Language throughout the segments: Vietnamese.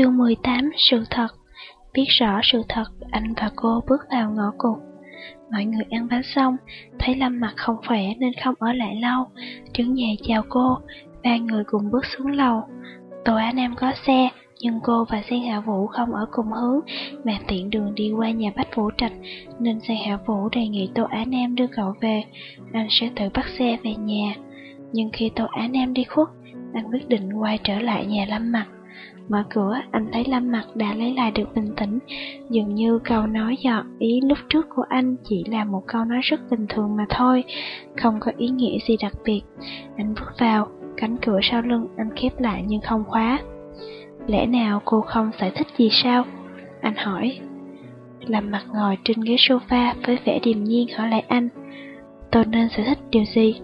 Chương 18 Sự thật Biết rõ sự thật, anh và cô bước vào ngõ cụt Mọi người ăn bánh xong, thấy Lâm mặt không khỏe nên không ở lại lâu. trưởng nhà chào cô, ba người cùng bước xuống lầu. tổ Á Nam có xe, nhưng cô và Giang Hạ Vũ không ở cùng hướng, mà tiện đường đi qua nhà Bách Vũ Trạch, nên Giang Hạ Vũ đề nghị Tô Á Nam đưa cậu về, anh sẽ tự bắt xe về nhà. Nhưng khi Tô Á Nam đi khuất, anh quyết định quay trở lại nhà Lâm Mặt. Mở cửa, anh thấy Lâm Mặt đã lấy lại được bình tĩnh, dường như câu nói dọt ý lúc trước của anh chỉ là một câu nói rất bình thường mà thôi, không có ý nghĩa gì đặc biệt. Anh bước vào, cánh cửa sau lưng anh khép lại nhưng không khóa. Lẽ nào cô không giải thích gì sao? Anh hỏi. Lâm Mặt ngồi trên ghế sofa với vẻ điềm nhiên hỏi lại anh. Tôi nên giải thích điều gì?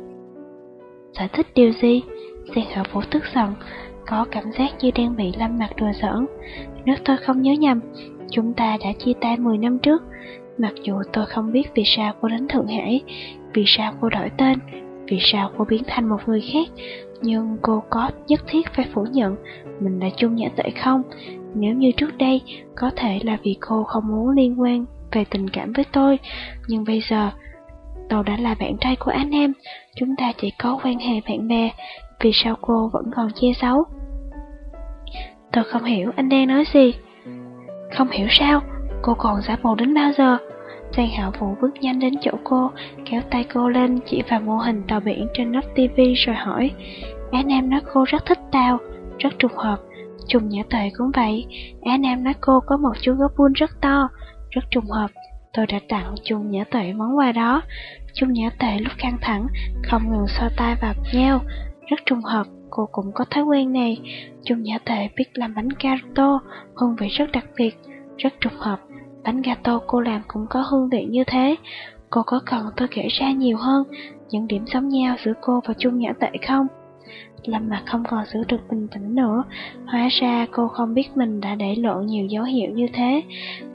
Giải thích điều gì? Giang Khả Vũ tức giận, có cảm giác như đang bị Lâm Mặt đùa giỡn. Nếu tôi không nhớ nhầm, chúng ta đã chia tay 10 năm trước. Mặc dù tôi không biết vì sao cô đến Thượng Hải, vì sao cô đổi tên, vì sao cô biến thành một người khác, nhưng cô có nhất thiết phải phủ nhận mình là chung nhã tệ không? Nếu như trước đây, có thể là vì cô không muốn liên quan về tình cảm với tôi, nhưng bây giờ, tôi đã là bạn trai của anh em, chúng ta chỉ có quan hệ bạn bè, vì sao cô vẫn còn che giấu? Tôi không hiểu anh đang nói gì. Không hiểu sao, cô còn giả bộ đến bao giờ? Giang Hạo Vũ bước nhanh đến chỗ cô, kéo tay cô lên chỉ vào mô hình tàu biển trên nóc tivi rồi hỏi. Á Nam nói cô rất thích tao, rất trùng hợp. Trùng nhã Tuệ cũng vậy, Á Nam nói cô có một chú gấu buôn rất to, rất trùng hợp. Tôi đã tặng trùng Nhã Tuệ món quà đó. trùng Nhã Tuệ lúc căng thẳng, không ngừng so tay vào nhau, rất trùng hợp, cô cũng có thói quen này. Chung Nhã Tệ biết làm bánh gato, hương vị rất đặc biệt, rất trùng hợp. Bánh gato cô làm cũng có hương vị như thế. Cô có cần tôi kể ra nhiều hơn những điểm giống nhau giữa cô và Chung Nhã Tệ không? Lâm mặt không còn giữ được bình tĩnh nữa Hóa ra cô không biết mình đã để lộ nhiều dấu hiệu như thế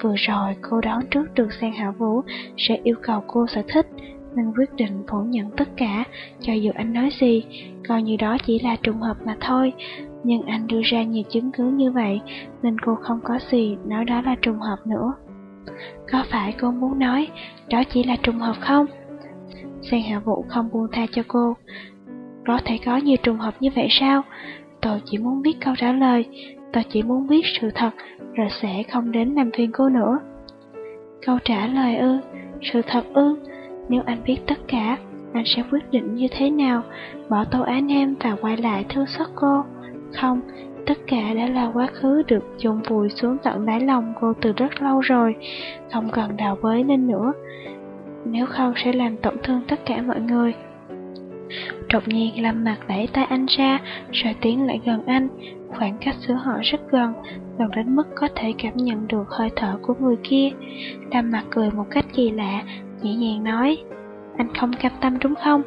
Vừa rồi cô đoán trước được Sang Hảo Vũ sẽ yêu cầu cô sở thích nên quyết định phủ nhận tất cả, cho dù anh nói gì, coi như đó chỉ là trùng hợp mà thôi. Nhưng anh đưa ra nhiều chứng cứ như vậy, nên cô không có gì nói đó là trùng hợp nữa. Có phải cô muốn nói đó chỉ là trùng hợp không? Giang Hạ Vũ không buông tha cho cô. Có thể có nhiều trùng hợp như vậy sao? Tôi chỉ muốn biết câu trả lời, tôi chỉ muốn biết sự thật, rồi sẽ không đến làm phiền cô nữa. Câu trả lời ư, sự thật ư, nếu anh biết tất cả, anh sẽ quyết định như thế nào, bỏ Tô Á Nam và quay lại thương xót cô. Không, tất cả đã là quá khứ được chôn vùi xuống tận đáy lòng cô từ rất lâu rồi, không cần đào bới lên nữa. Nếu không sẽ làm tổn thương tất cả mọi người. Đột nhiên Lâm mặt đẩy tay anh ra, rồi tiến lại gần anh. Khoảng cách giữa họ rất gần, gần đến mức có thể cảm nhận được hơi thở của người kia. Lâm mặt cười một cách kỳ lạ, nhẹ nhàng nói, anh không cam tâm đúng không?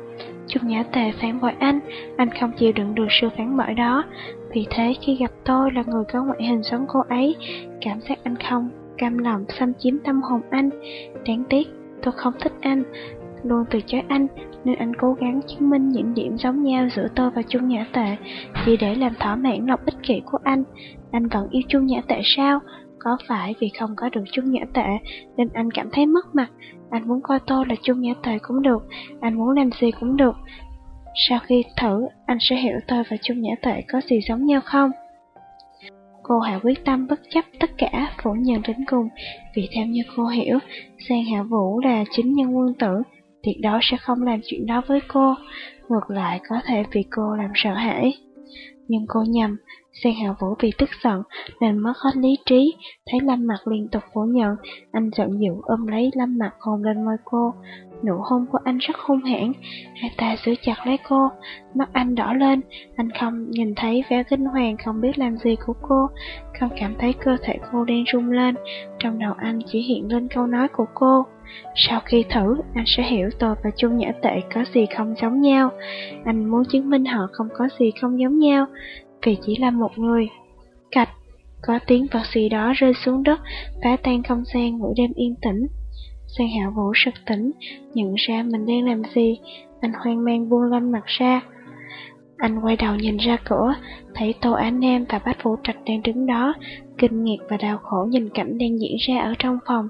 Trung Nhã Tề phản bội anh, anh không chịu đựng được sự phản bội đó. Vì thế khi gặp tôi là người có ngoại hình giống cô ấy, cảm giác anh không cam lòng xâm chiếm tâm hồn anh. Đáng tiếc, tôi không thích anh, luôn từ chối anh, nên anh cố gắng chứng minh những điểm giống nhau giữa tôi và Chung Nhã Tệ, chỉ để làm thỏa mãn lòng ích kỷ của anh. Anh vẫn yêu Chung Nhã Tệ sao? Có phải vì không có được Chung Nhã Tệ nên anh cảm thấy mất mặt? Anh muốn coi tôi là Chung Nhã Tệ cũng được, anh muốn làm gì cũng được. Sau khi thử, anh sẽ hiểu tôi và Chung Nhã Tệ có gì giống nhau không? Cô Hạ quyết tâm bất chấp tất cả, phủ nhận đến cùng, vì theo như cô hiểu, Giang Hạ Vũ là chính nhân quân tử, tuyệt đó sẽ không làm chuyện đó với cô, ngược lại có thể vì cô làm sợ hãi. Nhưng cô nhầm, Giang Hạ Vũ vì tức giận nên mất hết lý trí, thấy Lâm Mặt liên tục phủ nhận, anh giận dữ ôm lấy Lâm Mặt hôn lên môi cô. Nụ hôn của anh rất hung hãn, hai ta giữ chặt lấy cô, mắt anh đỏ lên, anh không nhìn thấy vẻ kinh hoàng không biết làm gì của cô, không cảm thấy cơ thể cô đang rung lên, trong đầu anh chỉ hiện lên câu nói của cô. Sau khi thử, anh sẽ hiểu tôi và Chung Nhã Tệ có gì không giống nhau. Anh muốn chứng minh họ không có gì không giống nhau, vì chỉ là một người. Cạch, có tiếng vật gì đó rơi xuống đất, phá tan không gian ngủ đêm yên tĩnh. Sang Hạ Vũ sực tỉnh, nhận ra mình đang làm gì, anh hoang mang buông lâm mặt ra. Anh quay đầu nhìn ra cửa, thấy Tô Á Nam và Bách Vũ Trạch đang đứng đó, kinh ngạc và đau khổ nhìn cảnh đang diễn ra ở trong phòng.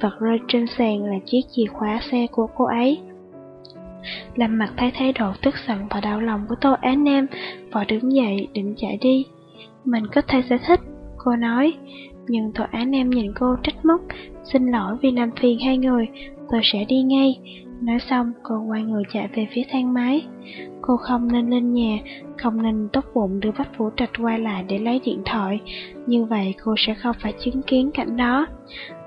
Vật rơi trên sàn là chiếc chìa khóa xe của cô ấy. Lâm mặt thấy thái độ tức giận và đau lòng của Tô Á Nam, và đứng dậy định chạy đi. Mình có thể sẽ thích, cô nói, nhưng Tô Á Nam nhìn cô trách móc, xin lỗi vì làm phiền hai người, tôi sẽ đi ngay. Nói xong, cô quay người chạy về phía thang máy. Cô không nên lên nhà, không nên tốt bụng đưa Bách Vũ Trạch quay lại để lấy điện thoại. Như vậy cô sẽ không phải chứng kiến cảnh đó.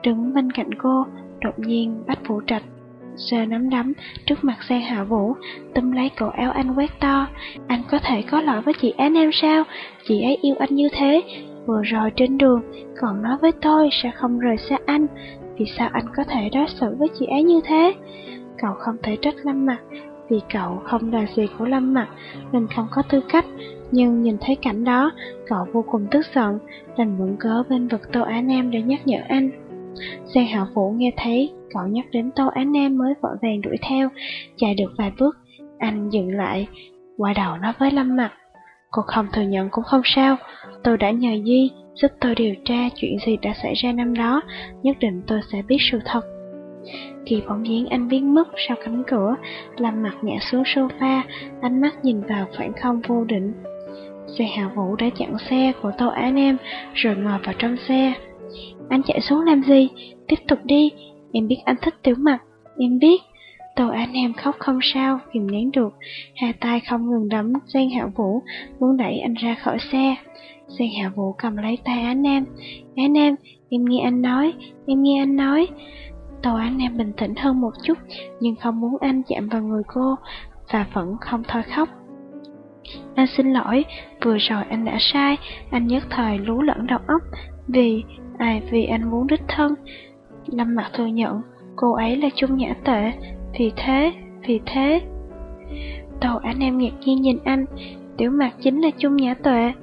Đứng bên cạnh cô, đột nhiên Bách Vũ Trạch giơ nắm đấm trước mặt Giang Hạ Vũ, túm lấy cổ áo anh quét to. Anh có thể có lỗi với chị Án em sao? Chị ấy yêu anh như thế. Vừa rồi trên đường, còn nói với tôi sẽ không rời xa anh. Vì sao anh có thể đối xử với chị ấy như thế? Cậu không thể trách Lâm Mặt, vì cậu không là gì của Lâm Mặt nên không có tư cách. Nhưng nhìn thấy cảnh đó, cậu vô cùng tức giận, đành mượn cớ bên vực Tô Á Nam để nhắc nhở anh. Giang Hạo Vũ nghe thấy cậu nhắc đến Tô Á Nam mới vội vàng đuổi theo, chạy được vài bước, anh dừng lại, quay đầu nói với Lâm Mặt. Cô không thừa nhận cũng không sao, tôi đã nhờ Di giúp tôi điều tra chuyện gì đã xảy ra năm đó, nhất định tôi sẽ biết sự thật. Khi bóng dáng anh biến mất sau cánh cửa, làm Mặt ngã xuống sofa, ánh mắt nhìn vào khoảng không vô định. Xe hạ vũ đã chặn xe của Tô Á Nam, rồi ngồi vào trong xe. Anh chạy xuống làm gì? Tiếp tục đi, em biết anh thích tiểu mặt, em biết. Tô Á Nam khóc không sao, kìm nén được, hai tay không ngừng đấm Giang Hạ Vũ, muốn đẩy anh ra khỏi xe. Giang Hạ Vũ cầm lấy tay Á Nam. Á Nam, em nghe anh nói, em nghe anh nói. Tô Á Nam bình tĩnh hơn một chút, nhưng không muốn anh chạm vào người cô, và vẫn không thôi khóc. Anh xin lỗi, vừa rồi anh đã sai, anh nhất thời lú lẫn đầu óc, vì, ai vì anh muốn đích thân. Lâm mặt thừa nhận, cô ấy là chung Nhã Tệ, vì thế, vì thế. Đầu anh em ngạc nhiên nhìn anh, tiểu mặt chính là Trung Nhã Tuệ.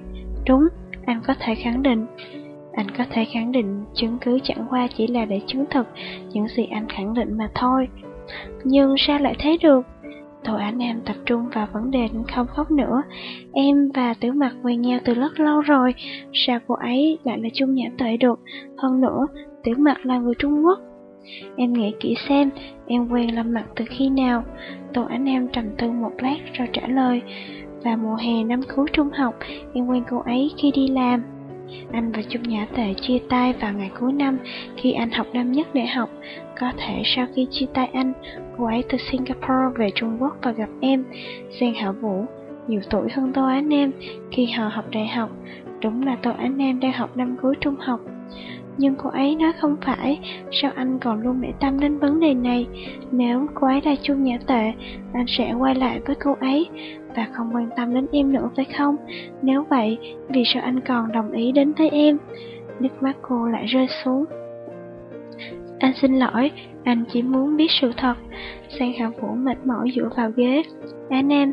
Đúng, anh có thể khẳng định. Anh có thể khẳng định chứng cứ chẳng qua chỉ là để chứng thực những gì anh khẳng định mà thôi. Nhưng sao lại thế được? Tổ Á Nam tập trung vào vấn đề không khóc nữa. Em và Tiểu Mặt quen nhau từ rất lâu rồi, sao cô ấy lại là Trung Nhã Tuệ được? Hơn nữa, Tiểu Mặt là người Trung Quốc. Em nghĩ kỹ xem, em quen Lâm Mặt từ khi nào? Tô Ánh Nam trầm tư một lát rồi trả lời. Vào mùa hè năm cuối trung học, em quen cô ấy khi đi làm. Anh và Trung Nhã Tệ chia tay vào ngày cuối năm khi anh học năm nhất đại học. Có thể sau khi chia tay anh, cô ấy từ Singapore về Trung Quốc và gặp em, Giang Hảo Vũ, nhiều tuổi hơn Tô Á Nam khi họ học đại học. Đúng là Tô Á Nam đang học năm cuối trung học. Nhưng cô ấy nói không phải, sao anh còn luôn để tâm đến vấn đề này? Nếu cô ấy là chung Nhã Tệ, anh sẽ quay lại với cô ấy và không quan tâm đến em nữa phải không? Nếu vậy, vì sao anh còn đồng ý đến với em? Nước mắt cô lại rơi xuống. Anh xin lỗi, anh chỉ muốn biết sự thật. Sang Hạ Vũ mệt mỏi dựa vào ghế. Anh em,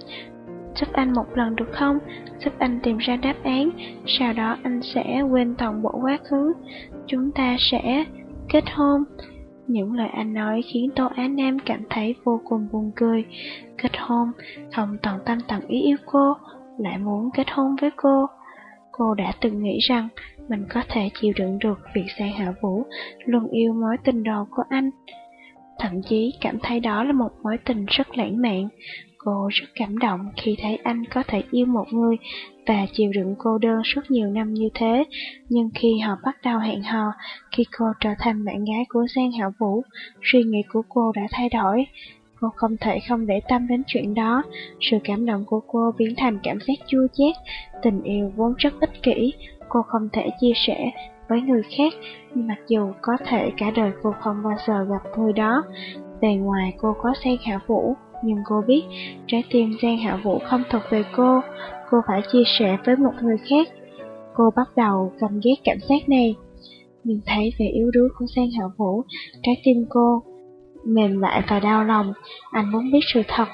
giúp anh một lần được không? Giúp anh tìm ra đáp án, sau đó anh sẽ quên toàn bộ quá khứ. Chúng ta sẽ kết hôn. Những lời anh nói khiến Tô Á Nam cảm thấy vô cùng buồn cười. Kết hôn, không toàn tâm tận ý yêu cô, lại muốn kết hôn với cô. Cô đã từng nghĩ rằng mình có thể chịu đựng được việc Giang Hạ Vũ luôn yêu mối tình đầu của anh. Thậm chí cảm thấy đó là một mối tình rất lãng mạn. Cô rất cảm động khi thấy anh có thể yêu một người và chịu đựng cô đơn suốt nhiều năm như thế. Nhưng khi họ bắt đầu hẹn hò, khi cô trở thành bạn gái của Giang Hảo Vũ, suy nghĩ của cô đã thay đổi. Cô không thể không để tâm đến chuyện đó. Sự cảm động của cô biến thành cảm giác chua chát. Tình yêu vốn rất ích kỷ, cô không thể chia sẻ với người khác, mặc dù có thể cả đời cô không bao giờ gặp người đó. Bề ngoài cô có Giang Hạ Vũ, nhưng cô biết trái tim Giang Hạ Vũ không thuộc về cô, cô phải chia sẻ với một người khác. Cô bắt đầu căm ghét cảm giác này. Nhưng thấy vẻ yếu đuối của Giang Hạ Vũ, trái tim cô mềm lại và đau lòng. Anh muốn biết sự thật,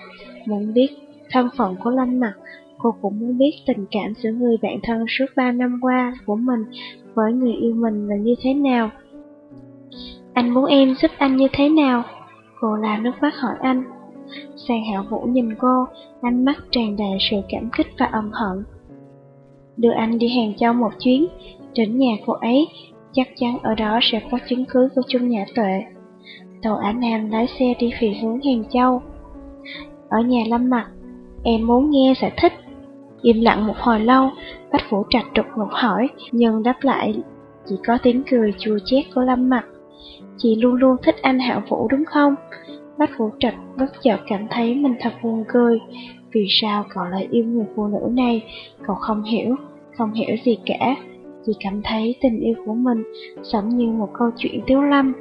muốn biết thân phận của Lâm Mặc. Cô cũng muốn biết tình cảm giữa người bạn thân suốt ba năm qua của mình với người yêu mình là như thế nào. Anh muốn em giúp anh như thế nào? Cô làm nước mắt hỏi anh. Sang Hạo Vũ nhìn cô, ánh mắt tràn đầy sự cảm kích và ân hận. Đưa anh đi Hàng Châu một chuyến, đến nhà cô ấy, chắc chắn ở đó sẽ có chứng cứ của Trung Nhã Tuệ. Tàu Á Nam lái xe đi về hướng Hàng Châu. Ở nhà Lâm Mặt, em muốn nghe giải thích. Im lặng một hồi lâu, Bách Vũ Trạch đột ngột hỏi, nhưng đáp lại chỉ có tiếng cười chua chét của Lâm Mặt. Chị luôn luôn thích anh Hạo Vũ đúng không? Bách Vũ Trạch bất chợt cảm thấy mình thật buồn cười. Vì sao cậu lại yêu người phụ nữ này? Cậu không hiểu, không hiểu gì cả. Chỉ cảm thấy tình yêu của mình giống như một câu chuyện tiếu lâm.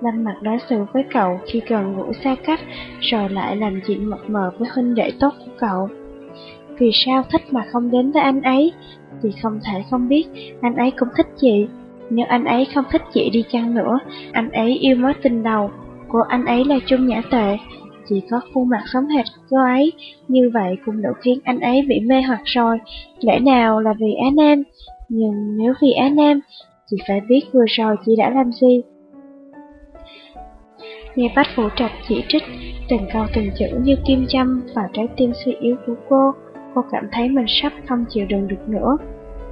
Lâm mặt đối xử với cậu khi gần ngủ xa cách, rồi lại làm chuyện mập mờ với huynh đệ tốt của cậu. Vì sao thích mà không đến với anh ấy? Thì không thể không biết, anh ấy cũng thích chị. Nếu anh ấy không thích chị đi chăng nữa, anh ấy yêu mối tình đầu của anh ấy là Trung Nhã Tệ. Chỉ có khuôn mặt sống hệt cô ấy, như vậy cũng đủ khiến anh ấy bị mê hoặc rồi. Lẽ nào là vì Á Nam? Nhưng nếu vì Á Nam, chị phải biết vừa rồi chị đã làm gì. Nghe Bách phụ Trạch chỉ trích, từng câu từng chữ như kim châm vào trái tim suy yếu của cô, cô cảm thấy mình sắp không chịu đựng được nữa.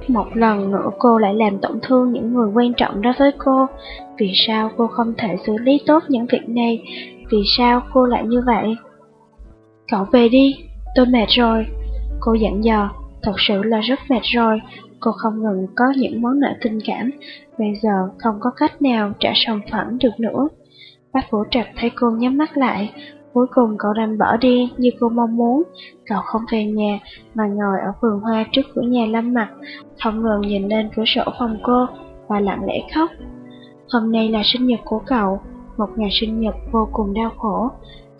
Một lần nữa cô lại làm tổn thương những người quan trọng đối với cô. Vì sao cô không thể xử lý tốt những việc này? Vì sao cô lại như vậy? Cậu về đi, tôi mệt rồi. Cô dặn dò, thật sự là rất mệt rồi. Cô không ngừng có những món nợ tình cảm, bây giờ không có cách nào trả sòng phẳng được nữa. Bác Vũ Trạch thấy cô nhắm mắt lại, cuối cùng cậu đành bỏ đi như cô mong muốn. Cậu không về nhà, mà ngồi ở vườn hoa trước cửa nhà Lâm Mặt, không ngừng nhìn lên cửa sổ phòng cô và lặng lẽ khóc. Hôm nay là sinh nhật của cậu, một ngày sinh nhật vô cùng đau khổ.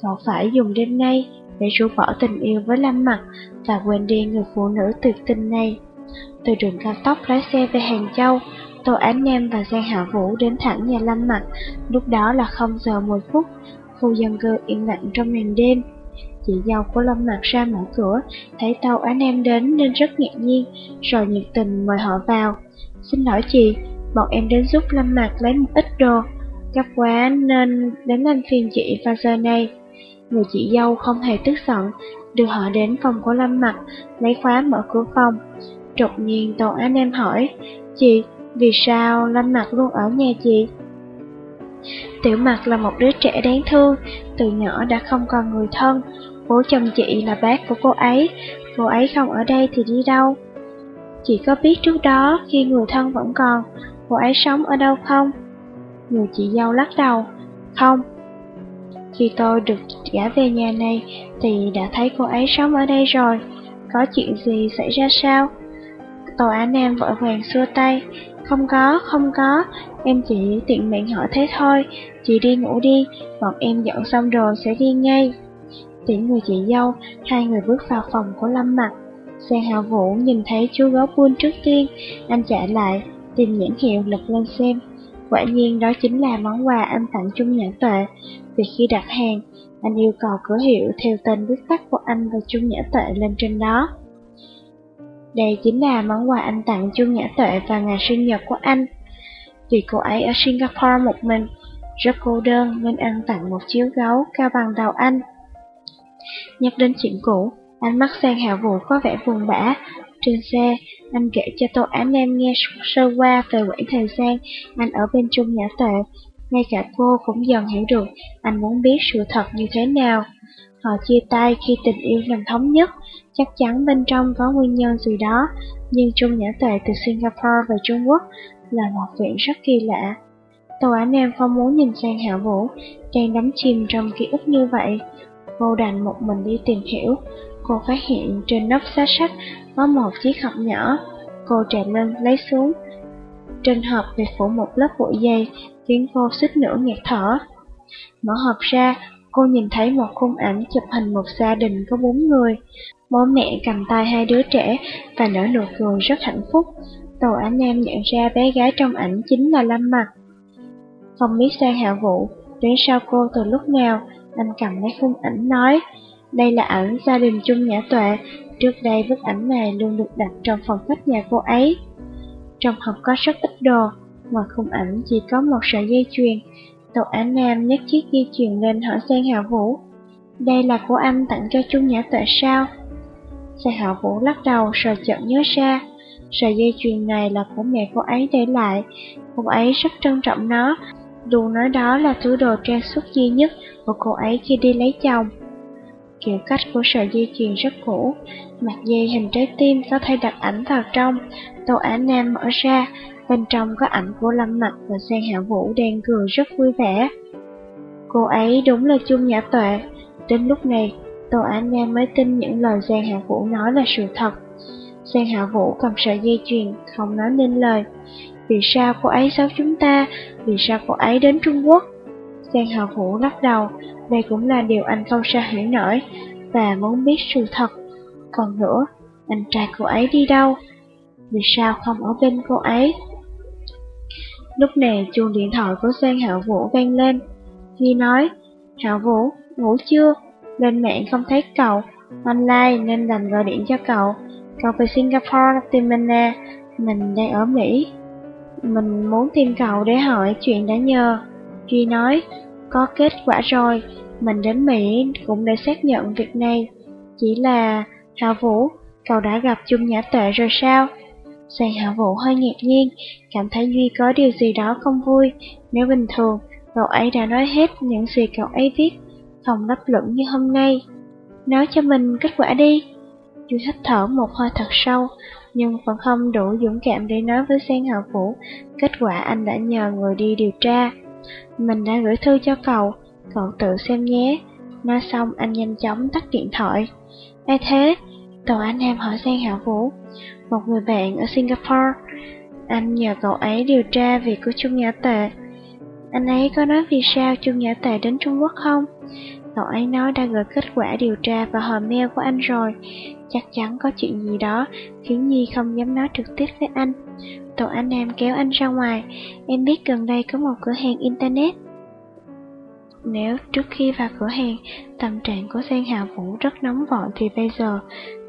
Cậu phải dùng đêm nay để rũ bỏ tình yêu với Lâm Mặt và quên đi người phụ nữ tuyệt tình này. Từ đường cao tốc lái xe về Hàng Châu, Tô Ánh Nam và Giang Hạ Vũ đến thẳng nhà Lâm Mặt, lúc đó là 0 giờ 10 phút, khu dân cư yên lặng trong màn đêm. Chị dâu của Lâm Mặt ra mở cửa, thấy tàu anh em đến nên rất ngạc nhiên, rồi nhiệt tình mời họ vào. Xin lỗi chị, bọn em đến giúp Lâm Mặt lấy một ít đồ, gấp quá nên đến làm phiền chị vào giờ này. Người chị dâu không hề tức giận, đưa họ đến phòng của Lâm Mặt, lấy khóa mở cửa phòng. Đột nhiên tàu anh em hỏi, chị, vì sao Lâm Mặt luôn ở nhà chị? Tiểu Mặt là một đứa trẻ đáng thương, từ nhỏ đã không còn người thân. Bố chồng chị là bác của cô ấy, cô ấy không ở đây thì đi đâu? Chị có biết trước đó khi người thân vẫn còn, cô ấy sống ở đâu không? Người chị dâu lắc đầu, không. Khi tôi được gả về nhà này thì đã thấy cô ấy sống ở đây rồi. Có chuyện gì xảy ra sao? Tô Á Nam vội vàng xua tay, không có, không có, em chỉ tiện miệng hỏi thế thôi, chị đi ngủ đi, bọn em dọn xong rồi sẽ đi ngay. Tiễn người chị dâu, hai người bước vào phòng của Lâm Mặt. xe Hào Vũ nhìn thấy chú gấu buôn trước tiên, anh chạy lại, tìm nhãn hiệu lật lên xem. Quả nhiên đó chính là món quà anh tặng Trung Nhã Tuệ. Vì khi đặt hàng, anh yêu cầu cửa hiệu theo tên viết tắt của anh và Trung Nhã Tuệ lên trên đó. Đây chính là món quà anh tặng Chung Nhã Tuệ vào ngày sinh nhật của anh. Vì cô ấy ở Singapore một mình, rất cô đơn nên anh tặng một chiếu gấu cao bằng đầu anh. Nhắc đến chuyện cũ, anh mắt sang hạ vụ có vẻ buồn bã. Trên xe, anh kể cho Tô Án Nam nghe sơ qua về quãng thời gian anh ở bên Trung Nhã Tệ. Ngay cả cô cũng dần hiểu được anh muốn biết sự thật như thế nào. Họ chia tay khi tình yêu lần thống nhất, chắc chắn bên trong có nguyên nhân gì đó, nhưng Trung Nhã Tệ từ Singapore về Trung Quốc là một chuyện rất kỳ lạ. Tô Á Nam không muốn nhìn sang Hạ Vũ, đang đắm chìm trong ký ức như vậy. Cô đành một mình đi tìm hiểu. Cô phát hiện trên nóc giá sách có một chiếc hộp nhỏ. Cô trèo lên lấy xuống. Trên hộp bị phủ một lớp bụi dày, khiến cô xích nữa nghẹt thở. Mở hộp ra, cô nhìn thấy một khung ảnh chụp hình một gia đình có bốn người. Bố mẹ cầm tay hai đứa trẻ và nở nụ cười rất hạnh phúc. Tàu Ánh Nam nhận ra bé gái trong ảnh chính là Lâm Mặt. Không biết sang hạ vụ, đến sau cô từ lúc nào, anh cầm lấy khung ảnh nói, đây là ảnh gia đình chung nhã tuệ, trước đây bức ảnh này luôn được đặt trong phòng khách nhà cô ấy. Trong hộp có rất ít đồ, ngoài khung ảnh chỉ có một sợi dây chuyền. Tàu Á Nam nhấc chiếc dây chuyền lên hỏi sang Hạ Vũ, đây là của anh tặng cho chung nhã tuệ sao? Giang Hạ Vũ lắc đầu rồi chợt nhớ ra, sợi dây chuyền này là của mẹ cô ấy để lại, cô ấy rất trân trọng nó, dù nói đó là thứ đồ trang sức duy nhất của cô ấy khi đi lấy chồng. Kiểu cách của sợi dây chuyền rất cũ, mặt dây hình trái tim có thể đặt ảnh vào trong, tô á nam mở ra, bên trong có ảnh của Lâm Mặt và Giang Hạ Vũ đang cười rất vui vẻ. Cô ấy đúng là chung nhã tuệ, đến lúc này Tô Á Nam mới tin những lời Giang Hạ Vũ nói là sự thật. Giang Hạ Vũ cầm sợi dây chuyền, không nói nên lời. Vì sao cô ấy xấu chúng ta? Vì sao cô ấy đến Trung Quốc? Giang Hạ Vũ lắc đầu, đây cũng là điều anh không sao hiểu nổi, và muốn biết sự thật. Còn nữa, anh trai cô ấy đi đâu? Vì sao không ở bên cô ấy? Lúc này chuông điện thoại của Giang Hạ Vũ vang lên. Huy nói, Hạ Vũ, ngủ chưa? Lên mạng không thấy cậu, online nên đành gọi điện cho cậu. Cậu về Singapore tìm mình nè, mình đang ở Mỹ. Mình muốn tìm cậu để hỏi chuyện đã nhờ. Duy nói, có kết quả rồi, mình đến Mỹ cũng để xác nhận việc này. Chỉ là, Hạ Vũ, cậu đã gặp chung nhã tệ rồi sao? Sàn Hạ Vũ hơi ngạc nhiên, cảm thấy Duy có điều gì đó không vui. Nếu bình thường, cậu ấy đã nói hết những gì cậu ấy viết, không lấp lửng như hôm nay. Nói cho mình kết quả đi. Chu hít thở một hơi thật sâu, nhưng vẫn không đủ dũng cảm để nói với Sen Hạo Vũ kết quả anh đã nhờ người đi điều tra. Mình đã gửi thư cho cậu, cậu tự xem nhé. Nói xong anh nhanh chóng tắt điện thoại. Ai thế? Tàu anh em hỏi Sen Hạo Vũ. Một người bạn ở Singapore. Anh nhờ cậu ấy điều tra việc của Trung Nhã Tệ. Anh ấy có nói vì sao Trung Nhã Tệ đến Trung Quốc không? Cậu ấy nói đã gửi kết quả điều tra vào hòm mail của anh rồi. Chắc chắn có chuyện gì đó khiến Nhi không dám nói trực tiếp với anh. Tổ anh em kéo anh ra ngoài. Em biết gần đây có một cửa hàng Internet. Nếu trước khi vào cửa hàng, tâm trạng của Giang Hạ Vũ rất nóng vội thì bây giờ,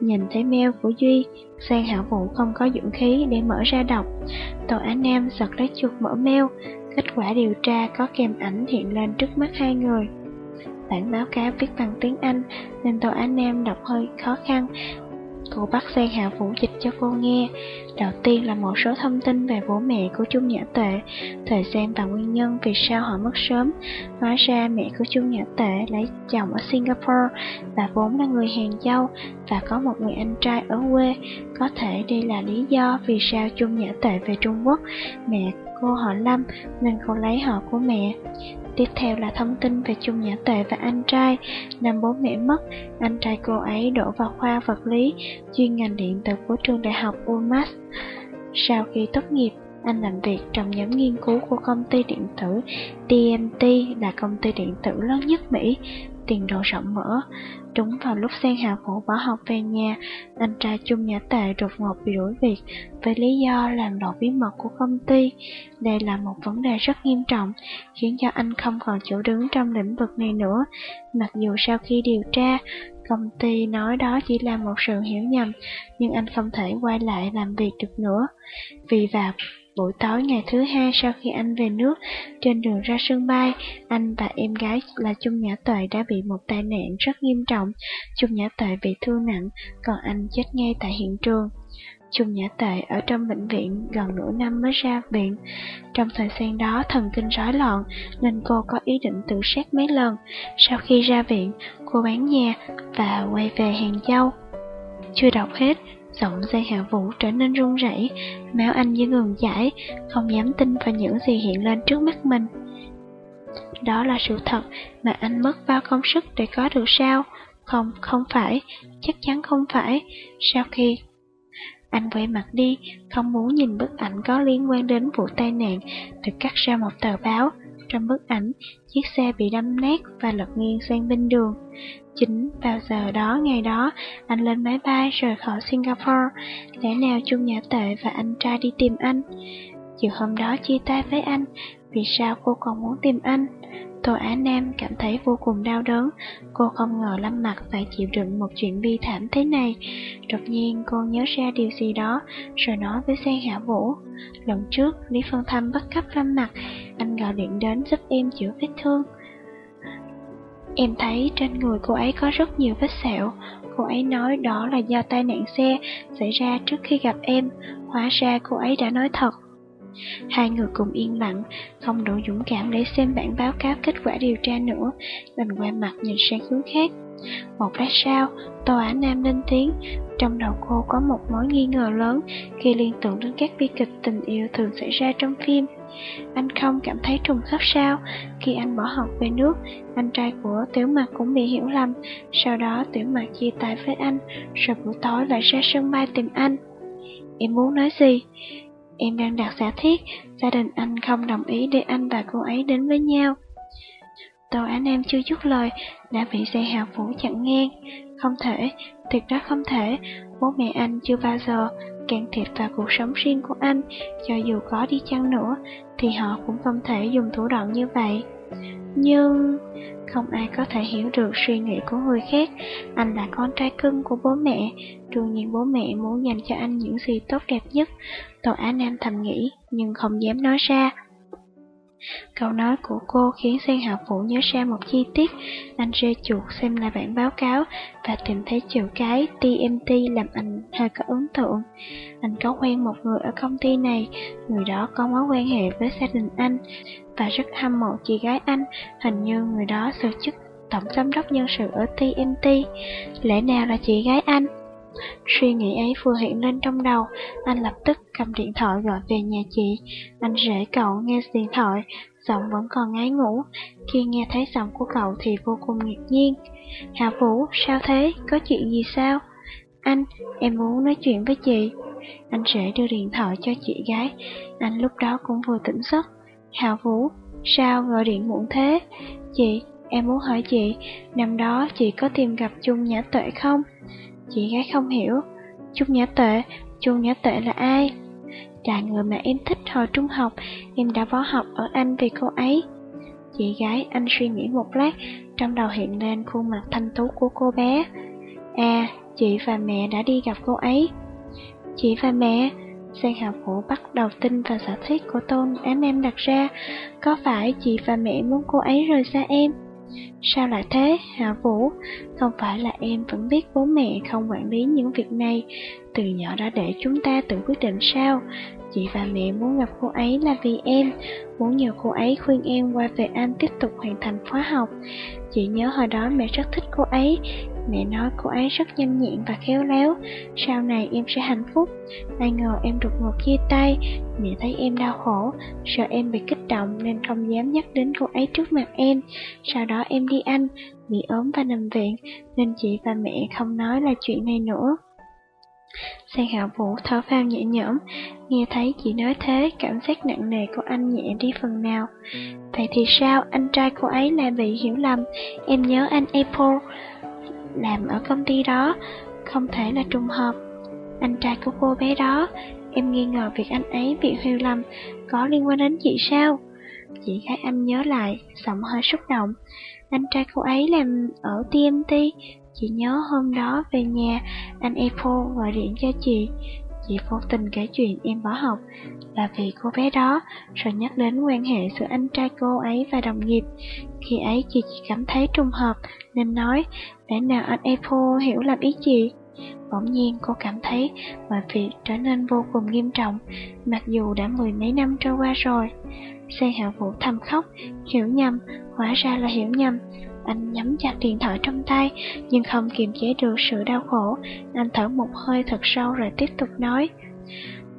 nhìn thấy mail của Duy, Giang Hạ Vũ không có dũng khí để mở ra đọc. Tổ anh em giật lấy chuột mở mail, kết quả điều tra có kèm ảnh hiện lên trước mắt hai người. Bản báo cáo viết bằng tiếng Anh nên tôi anh em đọc hơi khó khăn. Cô bắt xe Hạ Vũ dịch cho cô nghe. Đầu tiên là một số thông tin về bố mẹ của Trung Nhã Tệ, thời gian và nguyên nhân vì sao họ mất sớm. Hóa ra mẹ của Trung Nhã Tệ lấy chồng ở Singapore và vốn là người Hàn Châu và có một người anh trai ở quê. Có thể đây là lý do vì sao Trung Nhã Tệ về Trung Quốc. Mẹ cô họ Lâm nên cô lấy họ của mẹ. Tiếp theo là thông tin về chung Nhã Tệ và anh trai. Năm bố mẹ mất, anh trai cô ấy đổ vào khoa vật lý, chuyên ngành điện tử của trường đại học UMass. Sau khi tốt nghiệp, anh làm việc trong nhóm nghiên cứu của công ty điện tử TMT là công ty điện tử lớn nhất Mỹ, tiền đồ rộng mở. Đúng vào lúc Sen Hạ Vũ bỏ học về nhà, anh trai Chung Nhã Tệ đột ngột bị đuổi việc với lý do làm lộ bí mật của công ty. Đây là một vấn đề rất nghiêm trọng, khiến cho anh không còn chỗ đứng trong lĩnh vực này nữa. Mặc dù sau khi điều tra, công ty nói đó chỉ là một sự hiểu nhầm, nhưng anh không thể quay lại làm việc được nữa. Vì vậy, Buổi tối ngày thứ hai sau khi anh về nước, trên đường ra sân bay, anh và em gái là Chung Nhã Tuệ đã bị một tai nạn rất nghiêm trọng. Chung Nhã Tuệ bị thương nặng, còn anh chết ngay tại hiện trường. Chung Nhã Tệ ở trong bệnh viện gần nửa năm mới ra viện. Trong thời gian đó thần kinh rối loạn nên cô có ý định tự sát mấy lần. Sau khi ra viện, cô bán nhà và quay về Hàng Châu. Chưa đọc hết, Giọng Giang hạ vũ trở nên run rẩy, máu anh như ngừng chảy, không dám tin vào những gì hiện lên trước mắt mình. Đó là sự thật mà anh mất bao công sức để có được sao? Không, không phải, chắc chắn không phải. Sau khi anh quay mặt đi, không muốn nhìn bức ảnh có liên quan đến vụ tai nạn được cắt ra một tờ báo. Trong bức ảnh, chiếc xe bị đâm nát và lật nghiêng sang bên đường. Chính vào giờ đó ngày đó, anh lên máy bay rời khỏi Singapore. Lẽ nào Chung Nhã Tệ và anh trai đi tìm anh? Chiều hôm đó chia tay với anh, vì sao cô còn muốn tìm anh? Tô Á Nam cảm thấy vô cùng đau đớn, cô không ngờ Lâm Mặt phải chịu đựng một chuyện bi thảm thế này. Đột nhiên cô nhớ ra điều gì đó, rồi nói với Sen Hạ Vũ. Lần trước, Lý Phân Thâm bắt cắp Lâm Mặt, anh gọi điện đến giúp em chữa vết thương. Em thấy trên người cô ấy có rất nhiều vết sẹo, cô ấy nói đó là do tai nạn xe xảy ra trước khi gặp em, hóa ra cô ấy đã nói thật. Hai người cùng yên lặng, không đủ dũng cảm để xem bản báo cáo kết quả điều tra nữa, mình quay mặt nhìn sang hướng khác. Một lát sau, Tô Á Nam lên tiếng, trong đầu cô có một mối nghi ngờ lớn khi liên tưởng đến các bi kịch tình yêu thường xảy ra trong phim. Anh không cảm thấy trùng khớp sao? Khi anh bỏ học về nước, anh trai của Tiểu Mặt cũng bị hiểu lầm. Sau đó Tiểu Mặt chia tay với anh, rồi buổi tối lại ra sân bay tìm anh. Em muốn nói gì? Em đang đặt giả thiết, gia đình anh không đồng ý để anh và cô ấy đến với nhau. Tô Á Nam chưa chút lời, đã bị xe hào phủ chặn ngang. Không thể, tuyệt đối không thể, bố mẹ anh chưa bao giờ can thiệp vào cuộc sống riêng của anh, cho dù có đi chăng nữa, thì họ cũng không thể dùng thủ đoạn như vậy. Nhưng không ai có thể hiểu được suy nghĩ của người khác. Anh là con trai cưng của bố mẹ, đương nhiên bố mẹ muốn dành cho anh những gì tốt đẹp nhất. Tô Á Nam thầm nghĩ, nhưng không dám nói ra. Câu nói của cô khiến Sen học Vũ nhớ ra một chi tiết. Anh rê chuột xem lại bản báo cáo và tìm thấy chữ cái TMT làm anh hơi có ấn tượng. Anh có quen một người ở công ty này, người đó có mối quan hệ với gia đình anh và rất hâm mộ chị gái anh, hình như người đó sự chức tổng giám đốc nhân sự ở TMT. Lẽ nào là chị gái anh? Suy nghĩ ấy vừa hiện lên trong đầu, anh lập tức cầm điện thoại gọi về nhà chị. Anh rể cậu nghe điện thoại, giọng vẫn còn ngái ngủ. Khi nghe thấy giọng của cậu thì vô cùng ngạc nhiên. Hạ Vũ, sao thế? Có chuyện gì sao? Anh, em muốn nói chuyện với chị. Anh rể đưa điện thoại cho chị gái. Anh lúc đó cũng vừa tỉnh giấc. Hạ Vũ, sao gọi điện muộn thế? Chị, em muốn hỏi chị, năm đó chị có tìm gặp chung Nhã Tuệ không? Chị gái không hiểu. Trung Nhã Tệ, Trung Nhã Tệ là ai? Là người mà em thích hồi trung học. Em đã bỏ học ở Anh vì cô ấy. Chị gái anh suy nghĩ một lát. Trong đầu hiện lên khuôn mặt thanh tú của cô bé. À, chị và mẹ đã đi gặp cô ấy. Chị và mẹ Giang Hạo Vũ bắt đầu tin vào giả thuyết của Tôn đám em đặt ra. Có phải chị và mẹ muốn cô ấy rời xa em? Sao lại thế, Hạ Vũ? Không phải là em vẫn biết bố mẹ không quản lý những việc này, từ nhỏ đã để chúng ta tự quyết định sao? Chị và mẹ muốn gặp cô ấy là vì em, muốn nhờ cô ấy khuyên em qua về Anh tiếp tục hoàn thành khóa học. Chị nhớ hồi đó mẹ rất thích cô ấy, mẹ nói cô ấy rất nhanh nhẹn và khéo léo, sau này em sẽ hạnh phúc. Ai ngờ em đột ngột chia tay, mẹ thấy em đau khổ, sợ em bị kích động nên không dám nhắc đến cô ấy trước mặt em. Sau đó em đi Anh, bị ốm và nằm viện, nên chị và mẹ không nói là chuyện này nữa. Sang Hạ Vũ thở phào nhẹ nhõm, nghe thấy chị nói thế, cảm giác nặng nề của anh nhẹ đi phần nào. Vậy thì sao, anh trai cô ấy lại bị hiểu lầm, em nhớ anh Apple làm ở công ty đó, không thể là trùng hợp. Anh trai của cô bé đó, em nghi ngờ việc anh ấy bị hiểu lầm, có liên quan đến chị sao? Chị gái anh nhớ lại, giọng hơi xúc động. Anh trai cô ấy làm ở TMT, Chị nhớ hôm đó về nhà, anh Epo gọi điện cho chị. Chị vô tình kể chuyện em bỏ học là vì cô bé đó, rồi nhắc đến quan hệ giữa anh trai cô ấy và đồng nghiệp. Khi ấy chị chỉ cảm thấy trùng hợp nên nói, để nào anh Apple hiểu làm ý chị. Bỗng nhiên cô cảm thấy mọi việc trở nên vô cùng nghiêm trọng, mặc dù đã mười mấy năm trôi qua rồi. Xe hạ vũ thầm khóc, hiểu nhầm, hóa ra là hiểu nhầm. Anh nhắm chặt điện thoại trong tay, nhưng không kiềm chế được sự đau khổ. Anh thở một hơi thật sâu rồi tiếp tục nói.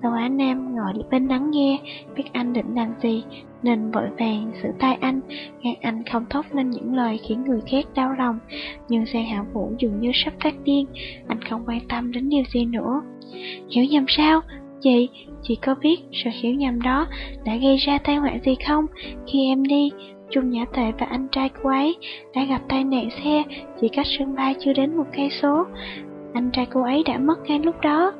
Tô Á Nam ngồi bên lắng nghe, biết anh định làm gì, nên vội vàng giữ tay anh, ngăn anh không thốt lên những lời khiến người khác đau lòng. Nhưng Giang Hạ Vũ dường như sắp phát điên, anh không quan tâm đến điều gì nữa. Hiểu nhầm sao? Chị, chị có biết sự hiểu nhầm đó đã gây ra tai họa gì không? Khi em đi, Trung Nhã Tệ và anh trai cô ấy đã gặp tai nạn xe chỉ cách sân bay chưa đến một cây số. Anh trai cô ấy đã mất ngay lúc đó.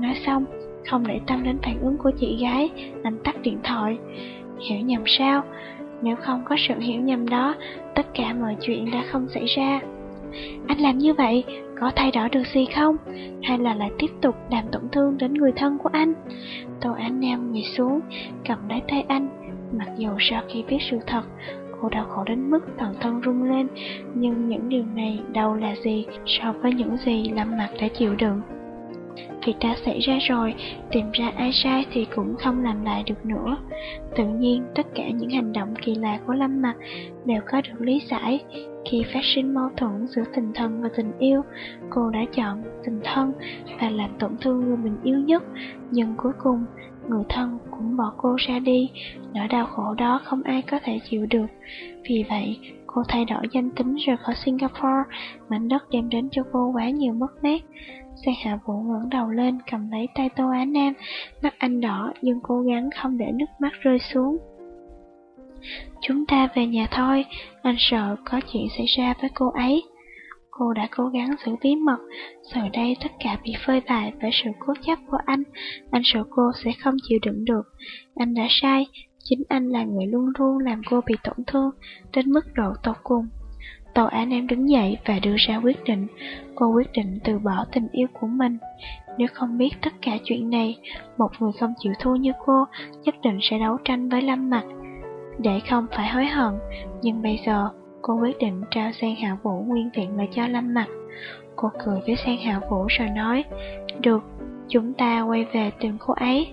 Nói xong, không để tâm đến phản ứng của chị gái, anh tắt điện thoại. Hiểu nhầm sao? Nếu không có sự hiểu nhầm đó, tất cả mọi chuyện đã không xảy ra. Anh làm như vậy có thay đổi được gì không? Hay là lại tiếp tục làm tổn thương đến người thân của anh? Tô Anh Nam ngồi xuống, cầm lấy tay anh. Mặc dù sau khi biết sự thật, cô đau khổ đến mức toàn thân run lên, nhưng những điều này đâu là gì so với những gì Lâm Mặt đã chịu đựng. Việc đã xảy ra rồi, tìm ra ai sai thì cũng không làm lại được nữa. Tự nhiên, tất cả những hành động kỳ lạ của Lâm Mặt đều có được lý giải. Khi phát sinh mâu thuẫn giữa tình thân và tình yêu, cô đã chọn tình thân và làm tổn thương người mình yêu nhất. Nhưng cuối cùng, người thân cũng bỏ cô ra đi, nỗi đau khổ đó không ai có thể chịu được. Vì vậy, cô thay đổi danh tính rời khỏi Singapore, mảnh đất đem đến cho cô quá nhiều mất mát. Xe Hạ Vũ ngẩng đầu lên cầm lấy tay Tô Á Nam, mắt anh đỏ nhưng cố gắng không để nước mắt rơi xuống. Chúng ta về nhà thôi, anh sợ có chuyện xảy ra với cô ấy. Cô đã cố gắng giữ bí mật, giờ đây tất cả bị phơi bày bởi sự cố chấp của anh. Anh sợ cô sẽ không chịu đựng được. Anh đã sai, chính anh là người luôn luôn làm cô bị tổn thương, đến mức độ tột cùng. Tàu Á Nam đứng dậy và đưa ra quyết định. Cô quyết định từ bỏ tình yêu của mình. Nếu không biết tất cả chuyện này, một người không chịu thua như cô nhất định sẽ đấu tranh với Lâm Mặt. Để không phải hối hận, nhưng bây giờ cô quyết định trao sang Hạ Vũ nguyên vẹn lại cho Lâm Mặt. Cô cười với sang Hạ Vũ rồi nói, được, chúng ta quay về tìm cô ấy.